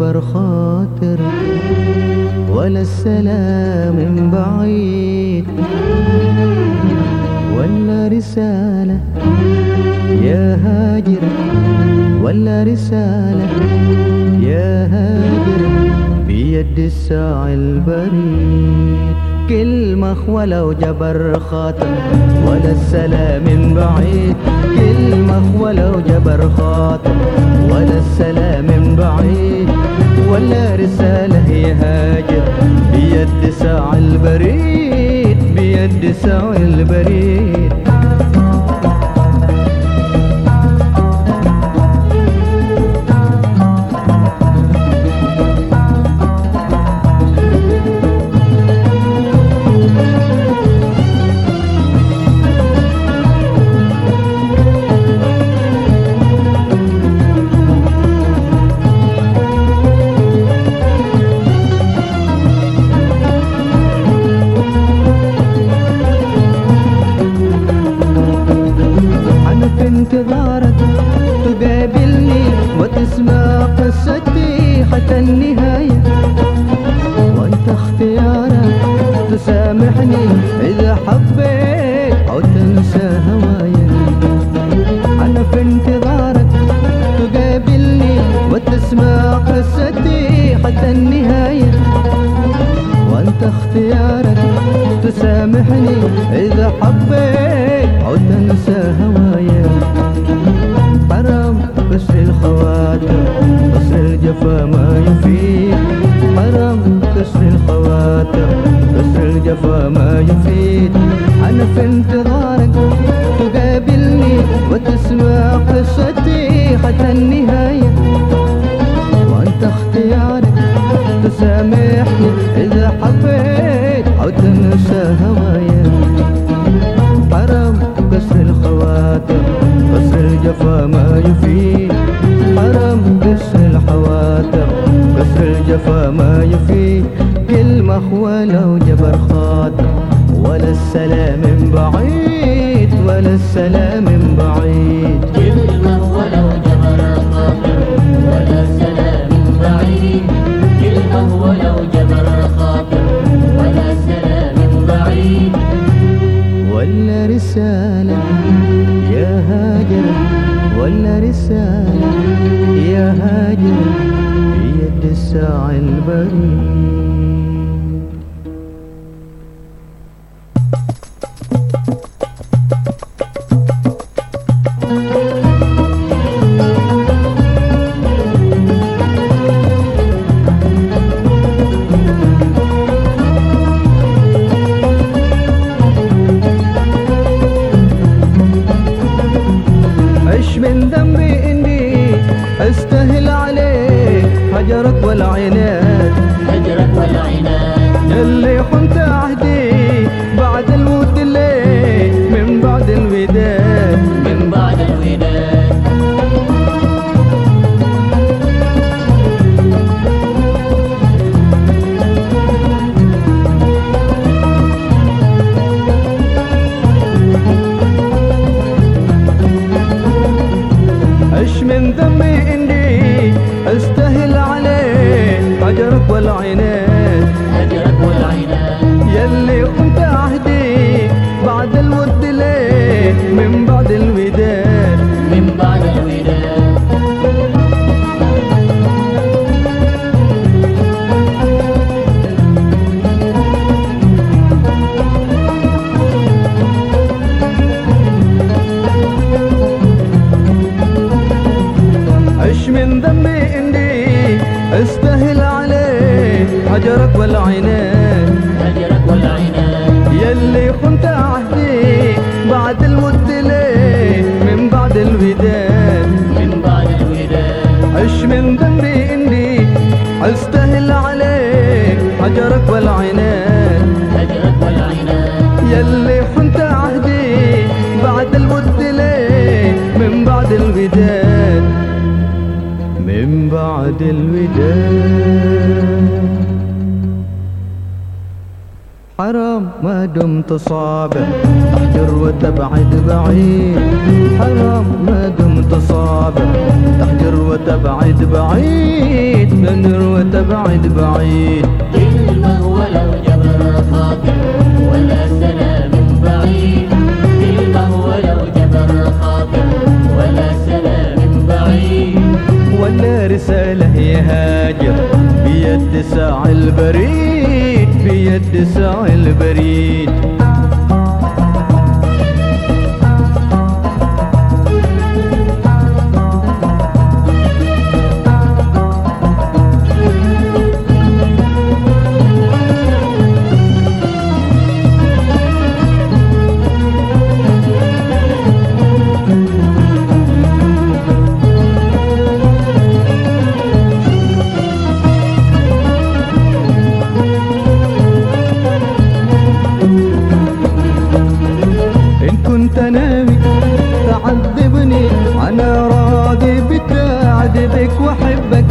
خاطر ولا السلام من بعيد. ولا رسالة يا هاجر ولا رسالة يا هاجر بيد الساعي البريد. كلمة ولو جبر خاطر ولا السلام من بعيد. كلمة ولو جبر خاطر ولا بيد ساعي البريد بيد ساعي البريد. पतन निहा بعيد ولا السلام من بعيد. كلمة ولا خاطر ولا سلام بعيد ولا رسالة يا هاجر ولا رسالة يا هاجر بيد الساعي البريد. اللي من بعد الوداد من بعد الوداد إيش من ذنبي اني استاهل عليك هجرك والعناد. الوداد حرام ما دمت صابر تحجر وتبعد بعيد. حرام ما دمت صابر تحجر وتبعد بعيد. تحجر وتبعد بعيد. كلمة ولو جبر خاطر رسالة يهاجر بيد ساع البريد بيد ساع البريد. أنا راضي بتعذبك وأحبك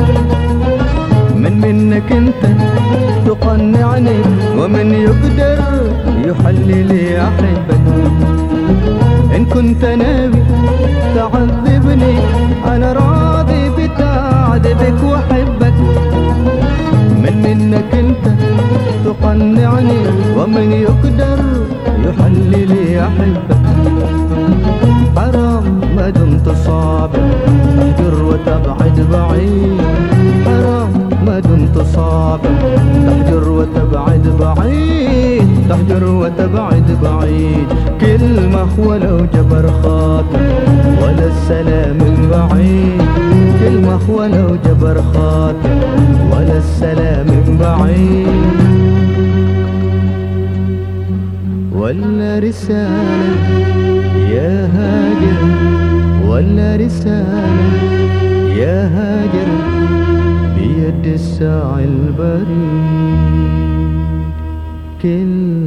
من منك أنت تقنعني ومن يقدر يحللي أحبك. إن كنت ناوي تعذبني أنا راضي بتعذبك وأحبك من منك انت تقنعني ومن يقدر يحللي أحبك. حرام دمت صابر تحجر وتبعد بعيد. حرام ما دمت صابر تحجر وتبعد بعيد. تحجر وتبعد بعيد. كلمة ولو جبر خاطر ولا السلام بعيد كلمة ولو جبر خاطر ولا السلام بعيد ولا رسالة ولا رسالة. يا هاجر بيد الساعي البريد. كلمة